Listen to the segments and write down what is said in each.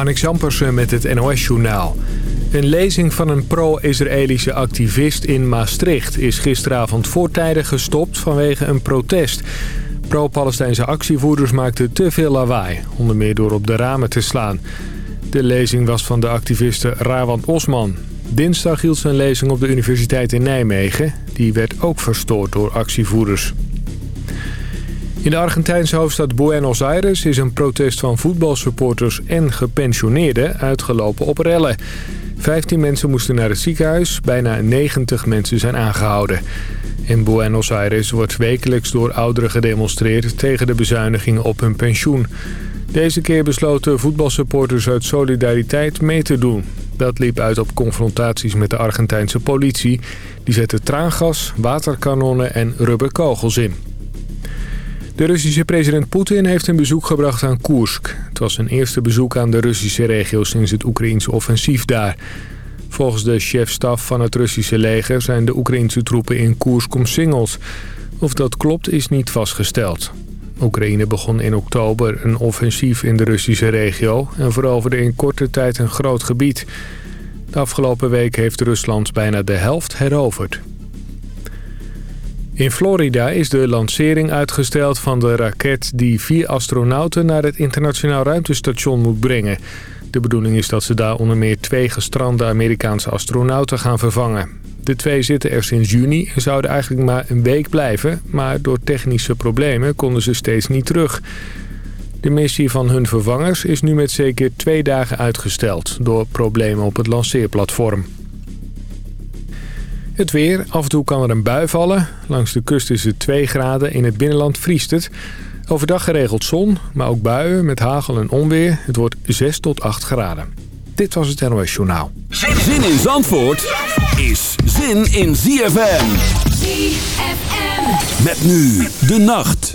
Marnix Jampersen met het NOS-journaal. Een lezing van een pro-Israëlische activist in Maastricht... is gisteravond voortijdig gestopt vanwege een protest. Pro-Palestijnse actievoerders maakten te veel lawaai... onder meer door op de ramen te slaan. De lezing was van de activiste Rawand Osman. Dinsdag hield zijn lezing op de Universiteit in Nijmegen. Die werd ook verstoord door actievoerders. In de Argentijnse hoofdstad Buenos Aires is een protest van voetbalsupporters en gepensioneerden uitgelopen op rellen. 15 mensen moesten naar het ziekenhuis, bijna 90 mensen zijn aangehouden. In Buenos Aires wordt wekelijks door ouderen gedemonstreerd tegen de bezuinigingen op hun pensioen. Deze keer besloten voetbalsupporters uit solidariteit mee te doen. Dat liep uit op confrontaties met de Argentijnse politie. Die zette traangas, waterkanonnen en rubberkogels in. De Russische president Poetin heeft een bezoek gebracht aan Koersk. Het was zijn eerste bezoek aan de Russische regio sinds het Oekraïense offensief daar. Volgens de chef-staf van het Russische leger zijn de Oekraïense troepen in Koersk omsingeld. Of dat klopt is niet vastgesteld. Oekraïne begon in oktober een offensief in de Russische regio... en veroverde in korte tijd een groot gebied. De afgelopen week heeft Rusland bijna de helft heroverd. In Florida is de lancering uitgesteld van de raket die vier astronauten naar het internationaal ruimtestation moet brengen. De bedoeling is dat ze daar onder meer twee gestrande Amerikaanse astronauten gaan vervangen. De twee zitten er sinds juni en zouden eigenlijk maar een week blijven, maar door technische problemen konden ze steeds niet terug. De missie van hun vervangers is nu met zeker twee dagen uitgesteld door problemen op het lanceerplatform. Het weer. Af en toe kan er een bui vallen. Langs de kust is het 2 graden. In het binnenland vriest het. Overdag geregeld zon, maar ook buien met hagel en onweer. Het wordt 6 tot 8 graden. Dit was het NOS Journaal. Zin in Zandvoort is zin in ZFM. ZFM. Met nu de nacht.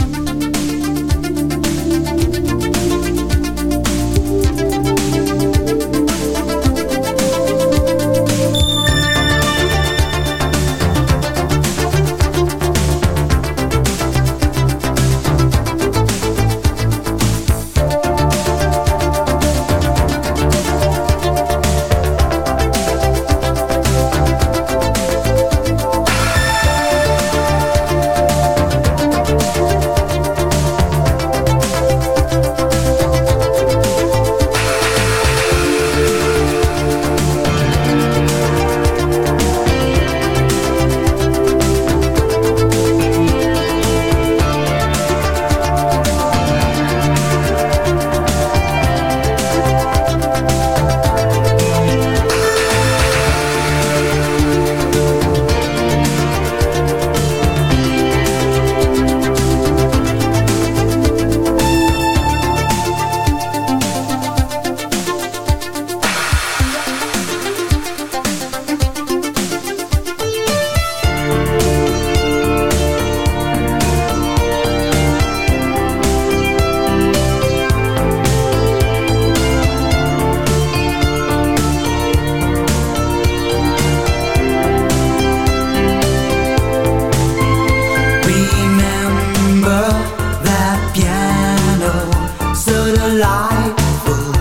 Delightful,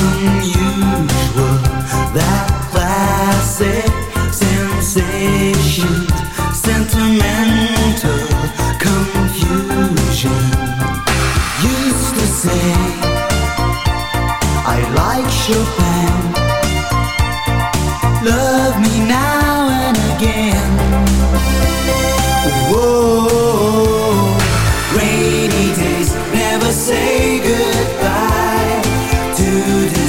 unusual. That classic sensation, sentimental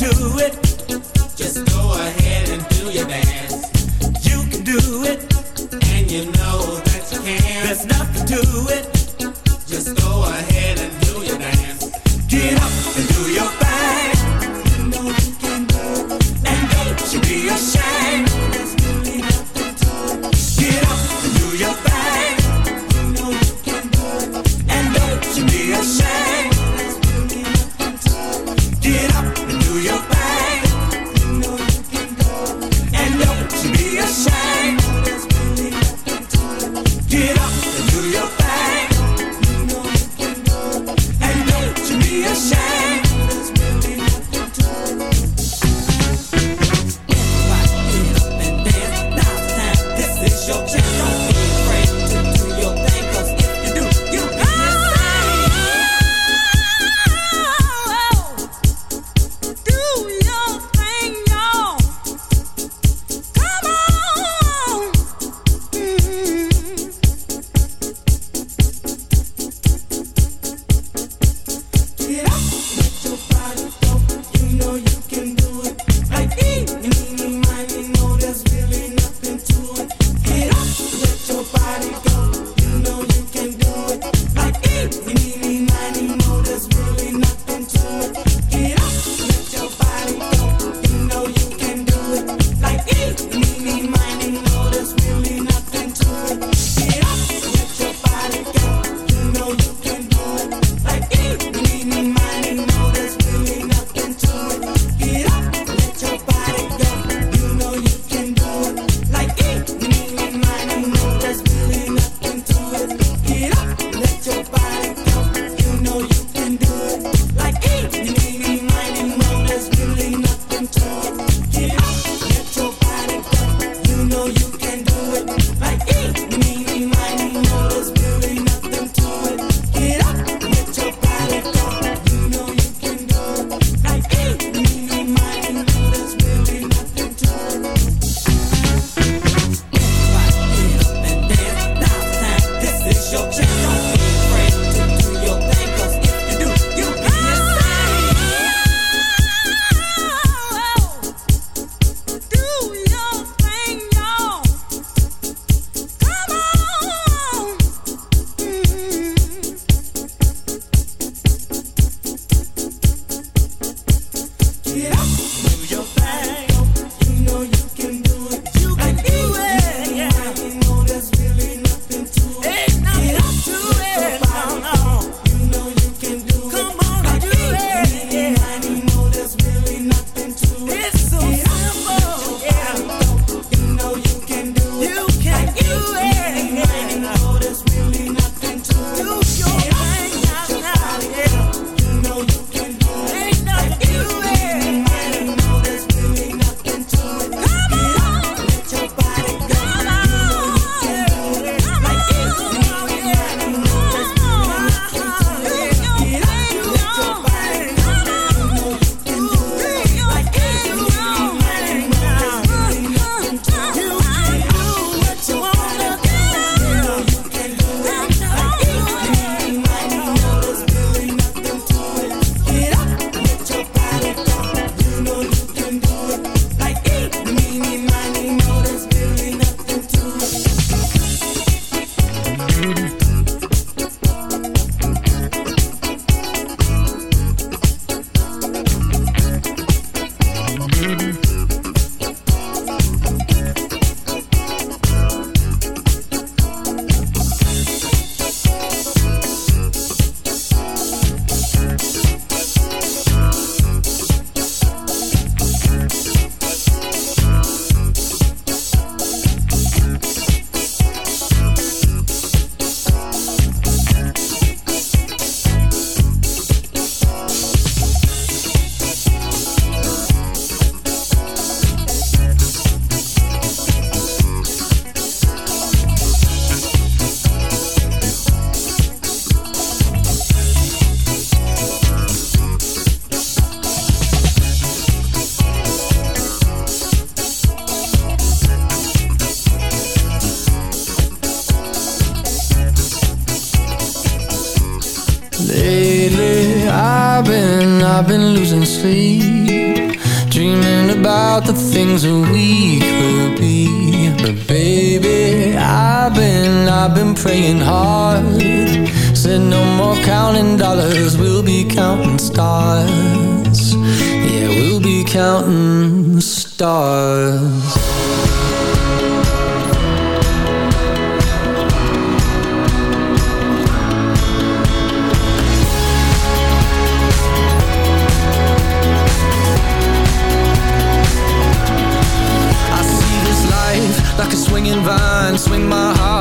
To it.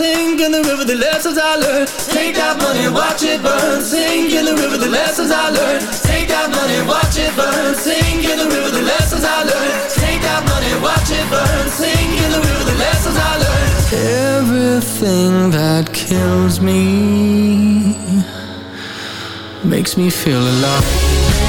Sink in the river, the lessons I learned. Take that money, watch it burn, sink in the river, the lessons I learned. Take that money, watch it burn, sink in the river, the lessons I learned. Take that money, watch it burn, sink in the river, the lessons I learned. Everything that kills me makes me feel alive.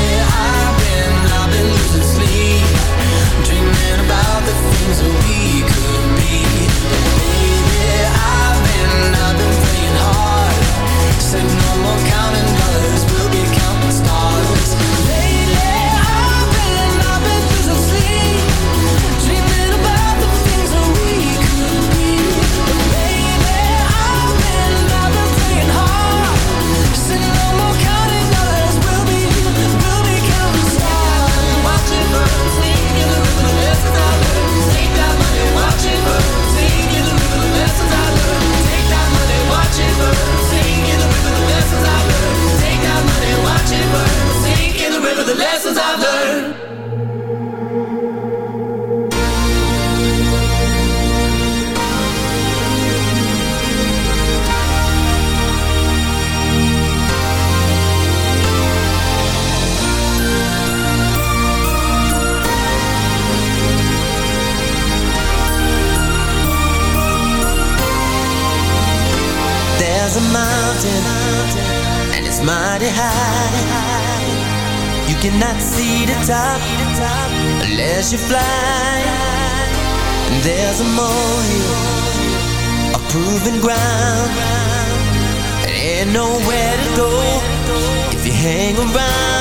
Lessons I've learned. There's a mountain, and it's mighty high. Cannot see the top unless you fly. There's a molehill, a proven ground. And ain't nowhere to go if you hang around.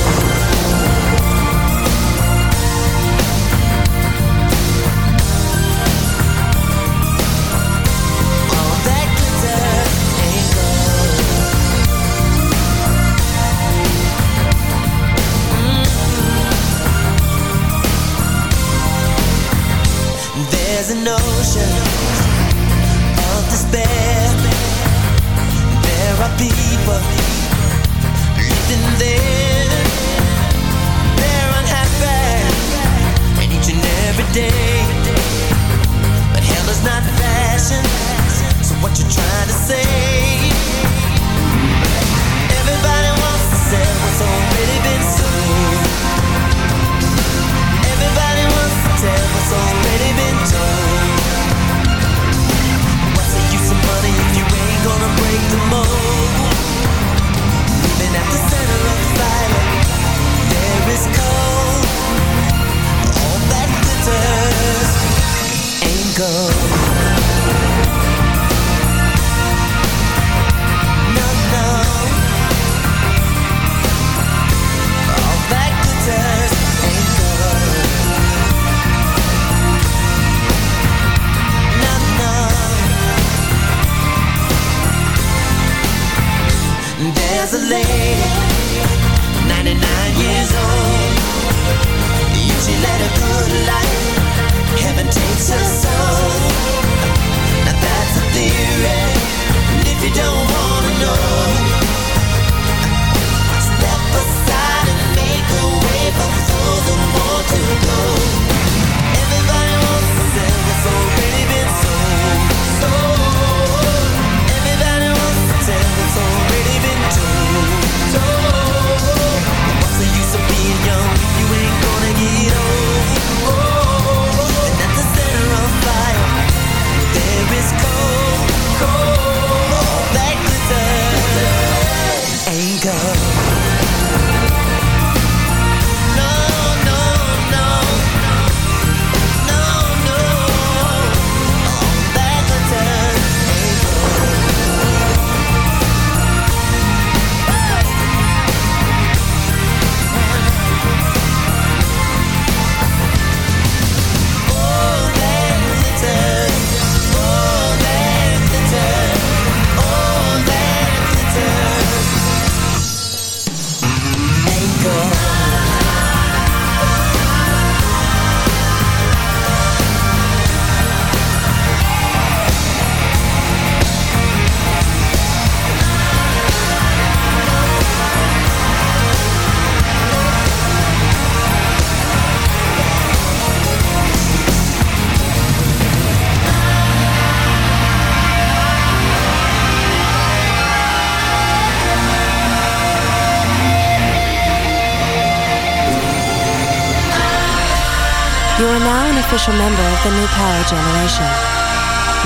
official member of the new power generation.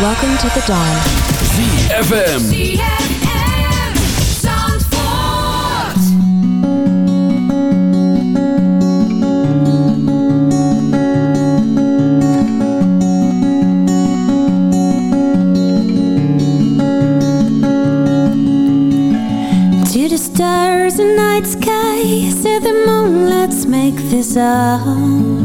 Welcome to the dawn. ZFM. To the stars and night sky, said the moon, let's make this up.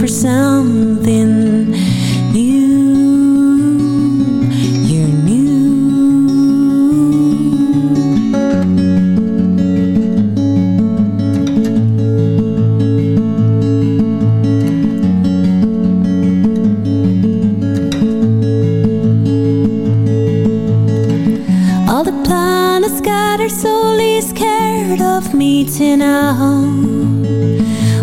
for something new. You're new. All the planets scattered, solely scared of meeting out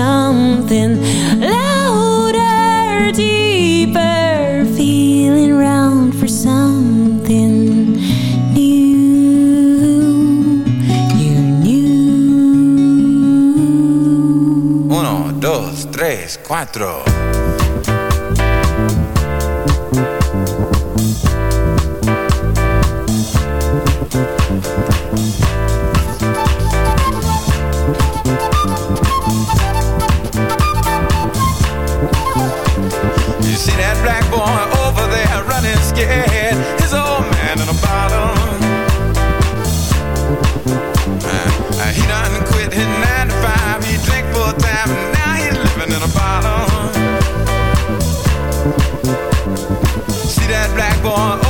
something louder, deeper, feeling round for something new. You're. Uno, dos, tres, cuatro. Oh.